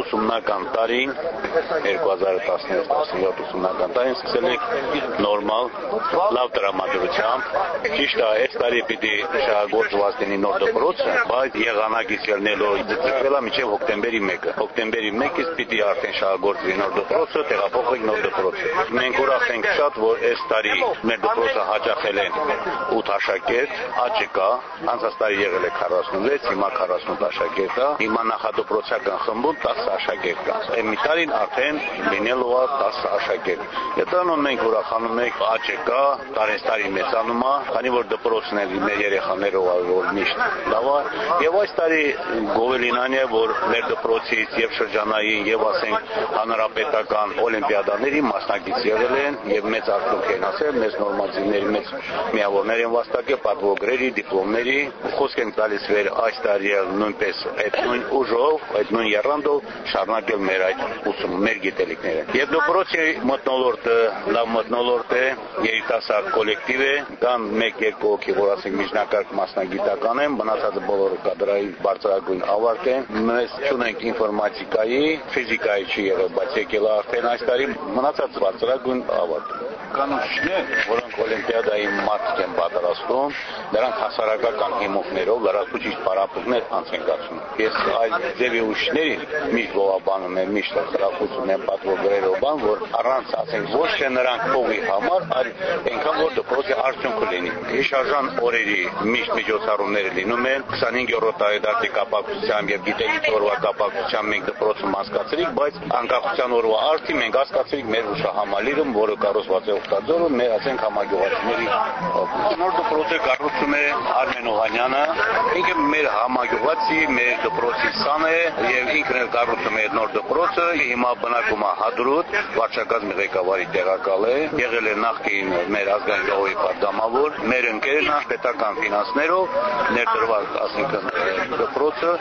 ուսումնական տարին 2016-17 ուսումնական տարին սկսել ենք նորմալ լավ տրամադրությամբ։ Ճիշտ է, այս տարի պիտի շահագործված լինի նոր դպրոցը, բայց եղանակից ելնելով ձգվելա մինչև հոկտեմբերի 1-ը։ Հոկտեմբերի 1-ից պիտի արդեն շահագործվի նոր դպրոցը, տեղափոխվի նոր դպրոցը։ Մենք ուրախ ենք շատ, որ այս տարի մեր դպրոցը հաջախել են 8 աշակերտ, աճը կա, անցած տարի եղել է 46, հիմա 48 աշակերտ է։ Հիմա նախադպրոցական խմբում 10 աշակերտ կա։ Այն մի տարին արդեն լինելու է 10 աշակերտ։ Եթանում մենք ուրախանում ենք աճը կա, տարեստարի մեծանում է, քանի որ դպրոցն է մեր երեխաներով որ միշտ լավ է։ Եվ այս տարի գովելինանիա, որ մեր դպրոցից եւ շրջանային եւ ասենք հանրապետական օլիմպիադաների մասնակից եղել են եւ մեծ արդյունք են ասել, մեծ նորմատիվների մեծ միավորներ են վաստակել, պատվոգրերի, դիպլոմների։ Խոսք ենք տալիս վեր այս տարի նույնպես այդ նույն ուժով, այդ նույն երանդով շարունակել մեր այդ ուսումը, մեր գիտելիքները։ Եվ դպրոցի մտնոլորտը լավ մտնոլորտ է, երիտասարդ կոլեկտիվ է, կան 1-2 հոգի, որ ասենք միջնակարգ մասնագիտական են, մնացածը բոլորը կադրայի բարձրագույն ավարտ են։ Մենք ունենք ինֆորմատիկայի, ֆիզիկայի չի եղել, բայց եկել արդեն այս տարի մնացած բարձրագույն ավարտ կան ուսուցիչներ, որոնք օլիմպիադայի մատք են պատրաստում, նրանք հասարակական հիմունքներով լրացուցիչ պարապմունքներ անց են կացնում։ Ես այլ ձևի ուսուցիչներին միշտ ողաբանում եմ, միշտ խրախուսում եմ պատվոգրերով բան, որ առանց ասենք ոչ թե նրանք փողի համար, այլ այնքան որ դպրոցի արդյունքը լինի։ Հիշարժան օրերի միշտ միջոցառումներ լինում են 25-րդ տարեդարձի կապակցությամբ եւ գիտելիքի օրվա կապակցությամբ մենք դպրոցը մասկացրինք, բայց անկախության օրվա արդի մենք հասկացրինք մեր հուշահամալիրը, որը կառուցված է Օգտաձորը, մեր ասենք համագյուղացիների նոր դպրոցը կառուցում է Արմեն Օհանյանը, ինքը մեր համագյուղացի, մեր դպրոցի սան է եւ ինքն էլ կառուցում է նոր դպրոցը, հիմա բնակում է Հադրուտ, վարչակազմի ղեկավարի տեղակալ է, եղել է նախկին մեր ազգային ժողովի պատգամավոր, մեր ընկերն է պետական ֆինանսներով ներդրված, ասենք դպրոցը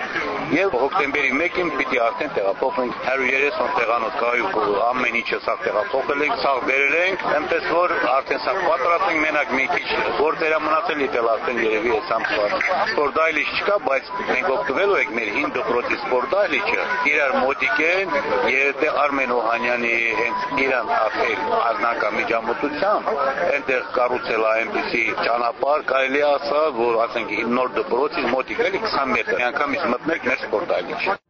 եւ հոկտեմբերի 1-ին պիտի արդեն տեղափոխենք 130 տեղանոց կայու ամեն ինչը սա տեղափոխել ենք, սա բերել ենք, այնպես որ արդեն սա պատրաստ ենք մենակ մի քիչ գործերը մնացել իդել արդեն երևի է սամսված սպորտայլիչ չկա, բայց մենք օգտվելու ենք մեր հին դպրոցի սպորտայլիչը իրար մոտիկ են եւ դե Արմեն Օհանյանի հենց իրան ախել ազնական միջամտությամբ այնտեղ կառուցել է այնպեսի ճանապարհ կարելի ասա, որ ասենք նոր դպրոցի մոտիկ էլի 20 մետր միանգամից մտնեք մեր սպորտայլիչ